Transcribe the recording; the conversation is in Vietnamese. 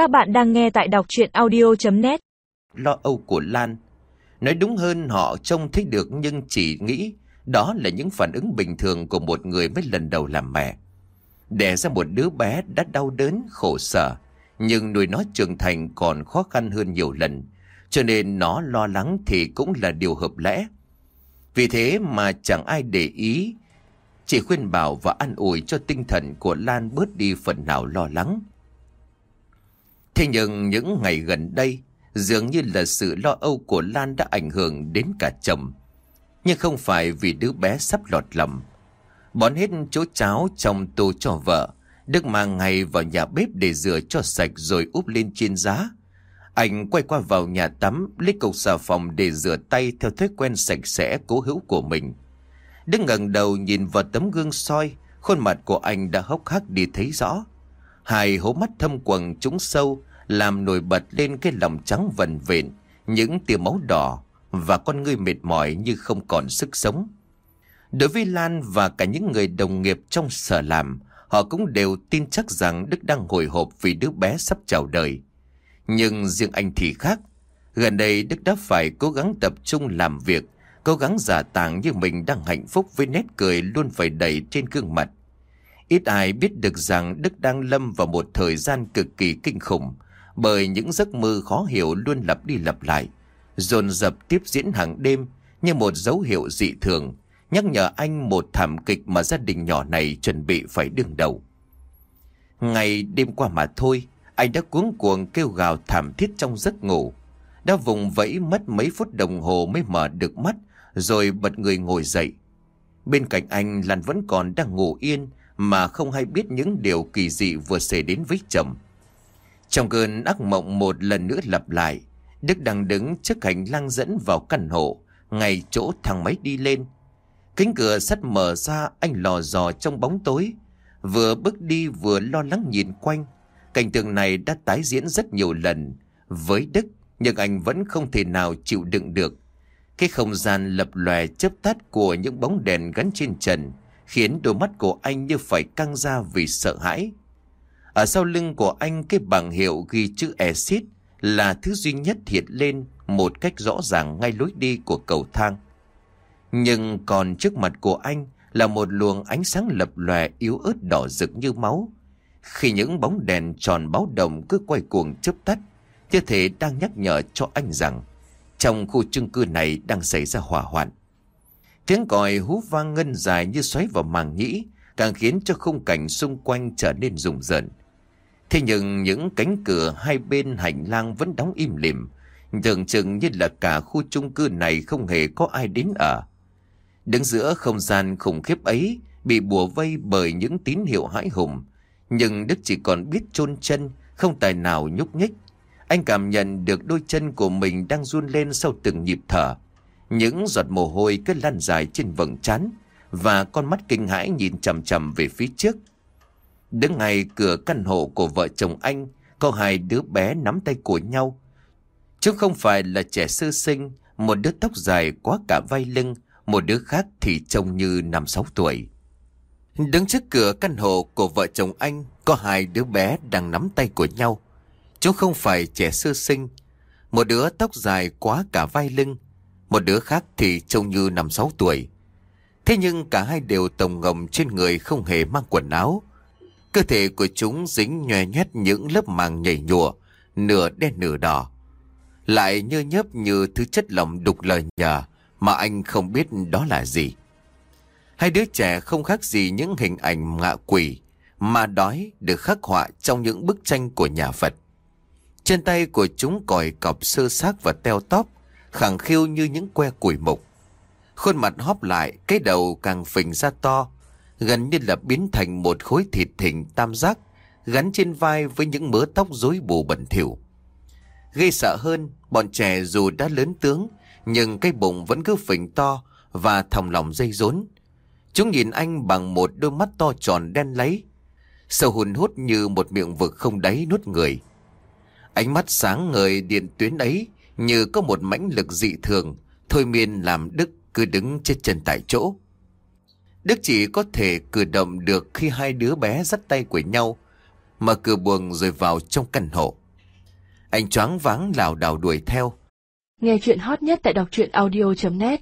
Các bạn đang nghe tại đọc chuyện audio.net Lo âu của Lan Nói đúng hơn họ trông thấy được nhưng chỉ nghĩ đó là những phản ứng bình thường của một người mới lần đầu làm mẹ. Đẻ ra một đứa bé đã đau đớn, khổ sở, nhưng nuôi nó trưởng thành còn khó khăn hơn nhiều lần, cho nên nó lo lắng thì cũng là điều hợp lẽ. Vì thế mà chẳng ai để ý, chỉ khuyên bảo và an ủi cho tinh thần của Lan bớt đi phần nào lo lắng. Thế nhưng những ngày gần đây, dường như là sự lo âu của Lan đã ảnh hưởng đến cả chồng. Nhưng không phải vì đứa bé sắp lọt lầm. Bón hết chỗ cháo trong tô cho vợ, Đức mang ngay vào nhà bếp để rửa cho sạch rồi úp lên trên giá. Anh quay qua vào nhà tắm, lấy cục xà phòng để rửa tay theo thói quen sạch sẽ cố hữu của mình. Đức ngẩng đầu nhìn vào tấm gương soi, khuôn mặt của anh đã hốc hác đi thấy rõ. Hai hố mắt thâm quầng trúng sâu, làm nổi bật lên cái lòng trắng vần vện, những tia máu đỏ và con ngươi mệt mỏi như không còn sức sống. Đối với Lan và cả những người đồng nghiệp trong sở làm, họ cũng đều tin chắc rằng Đức đang hồi hộp vì đứa bé sắp chào đời. Nhưng riêng anh thì khác. Gần đây Đức đã phải cố gắng tập trung làm việc, cố gắng giả tàng như mình đang hạnh phúc với nét cười luôn phải đầy trên gương mặt. Ít ai biết được rằng Đức đang lâm vào một thời gian cực kỳ kinh khủng, bởi những giấc mơ khó hiểu luôn lặp đi lặp lại, dồn dập tiếp diễn hàng đêm như một dấu hiệu dị thường, nhắc nhở anh một thảm kịch mà gia đình nhỏ này chuẩn bị phải đương đầu. Ngày đêm qua mà thôi, anh đã cuống cuồng kêu gào thảm thiết trong giấc ngủ. Đã vùng vẫy mất mấy phút đồng hồ mới mở được mắt, rồi bật người ngồi dậy. Bên cạnh anh Lan vẫn còn đang ngủ yên, mà không hay biết những điều kỳ dị vừa xảy đến với chồng. Trong cơn ác mộng một lần nữa lặp lại, Đức đang đứng trước hành lang dẫn vào căn hộ, ngay chỗ thang máy đi lên. Cánh cửa sắt mở ra anh lò dò trong bóng tối, vừa bước đi vừa lo lắng nhìn quanh. Cảnh tượng này đã tái diễn rất nhiều lần với Đức, nhưng anh vẫn không thể nào chịu đựng được. Cái không gian lập lòe chớp tắt của những bóng đèn gắn trên trần khiến đôi mắt của anh như phải căng ra vì sợ hãi. Ở sau lưng của anh cái bảng hiệu ghi chữ exit là thứ duy nhất hiện lên một cách rõ ràng ngay lối đi của cầu thang. Nhưng còn trước mặt của anh là một luồng ánh sáng lập lòe yếu ớt đỏ rực như máu. Khi những bóng đèn tròn báo động cứ quay cuồng chớp tắt, như thể đang nhắc nhở cho anh rằng trong khu chung cư này đang xảy ra hỏa hoạn. Tiếng còi hú vang ngân dài như xoáy vào màng nhĩ, càng khiến cho khung cảnh xung quanh trở nên rùng rợn. Thế nhưng những cánh cửa hai bên hành lang vẫn đóng im lìm, tưởng chừng như là cả khu chung cư này không hề có ai đến ở. Đứng giữa không gian khủng khiếp ấy, bị bùa vây bởi những tín hiệu hãi hùng, nhưng Đức chỉ còn biết chôn chân, không tài nào nhúc nhích. Anh cảm nhận được đôi chân của mình đang run lên sau từng nhịp thở. Những giọt mồ hôi cứ lan dài trên vầng trán và con mắt kinh hãi nhìn chằm chằm về phía trước. Đứng ngay cửa căn hộ của vợ chồng anh, có hai đứa bé nắm tay của nhau. Chứ không phải là trẻ sơ sinh, một đứa tóc dài quá cả vai lưng, một đứa khác thì trông như năm sáu tuổi. Đứng trước cửa căn hộ của vợ chồng anh, có hai đứa bé đang nắm tay của nhau. Chúng không phải trẻ sơ sinh, một đứa tóc dài quá cả vai lưng, một đứa khác thì trông như năm sáu tuổi. Thế nhưng cả hai đều tổng ngầm trên người không hề mang quần áo. Cơ thể của chúng dính nhòe nhét những lớp màng nhảy nhùa, nửa đen nửa đỏ. Lại nhơ nhớp như thứ chất lỏng đục lời nhờ mà anh không biết đó là gì. Hai đứa trẻ không khác gì những hình ảnh ngạ quỷ mà đói được khắc họa trong những bức tranh của nhà Phật. Trên tay của chúng còi cọc sơ xác và teo tóp, khẳng khiu như những que củi mục. Khuôn mặt hóp lại, cái đầu càng phình ra to, gần như là biến thành một khối thịt thịnh tam giác, gắn trên vai với những mớ tóc rối bù bẩn thỉu. Gây sợ hơn, bọn trẻ dù đã lớn tướng, nhưng cái bụng vẫn cứ phình to và thòng lòng dây rốn. Chúng nhìn anh bằng một đôi mắt to tròn đen lấy, sâu hùn hút như một miệng vực không đáy nuốt người. Ánh mắt sáng ngời điện tuyến ấy như có một mãnh lực dị thường, thôi miên làm Đức cứ đứng chết chân tại chỗ. Đức chỉ có thể cử động được khi hai đứa bé dắt tay của nhau, mở cửa buồng rồi vào trong căn hộ. Anh choáng váng lảo đảo đuổi theo. Nghe chuyện hot nhất tại đọc truyện audio.net